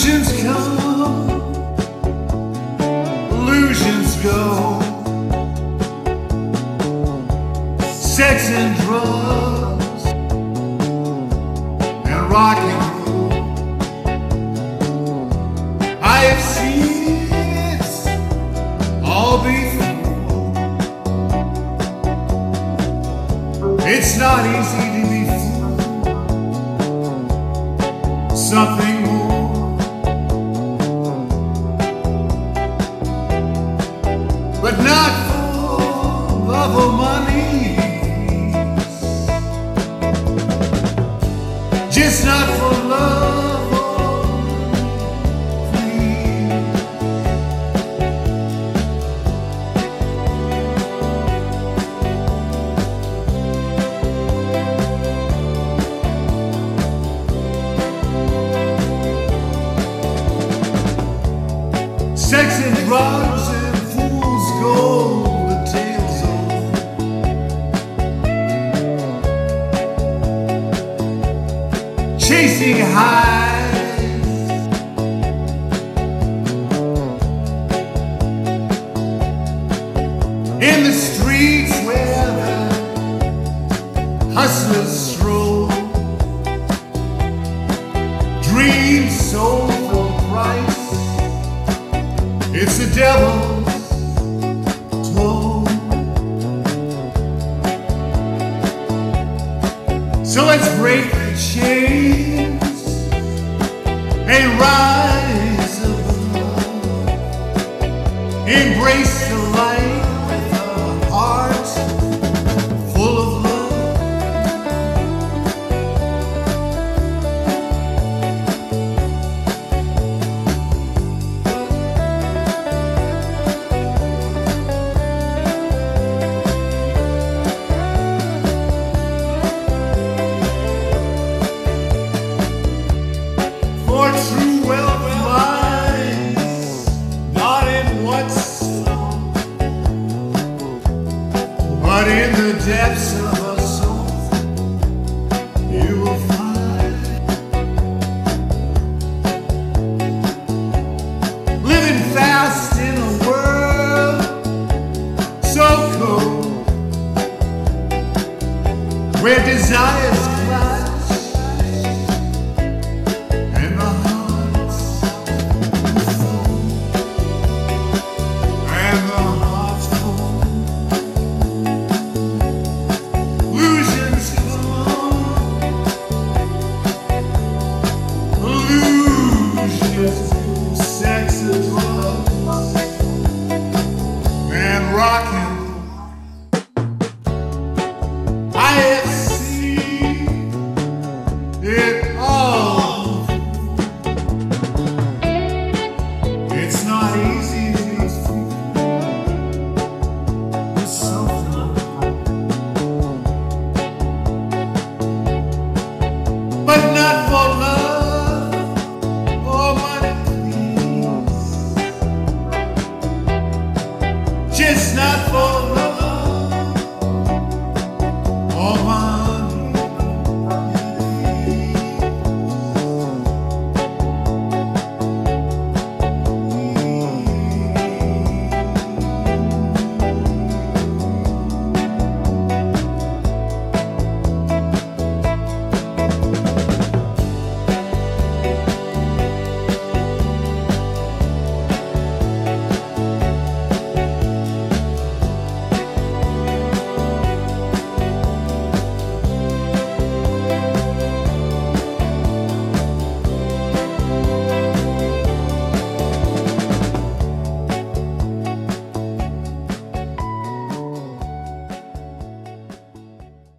Illusions come, illusions go. Sex and drugs and rock and roll. I have seen it all before. It's not easy to be fooled. Something not for love or money. Just not for love. Sex and drugs chasing highs. In the streets where the hustlers stroll, dreams sold for price. It's the devil's toll. So let's break the chains and depths of but not for love or money. Just not for love.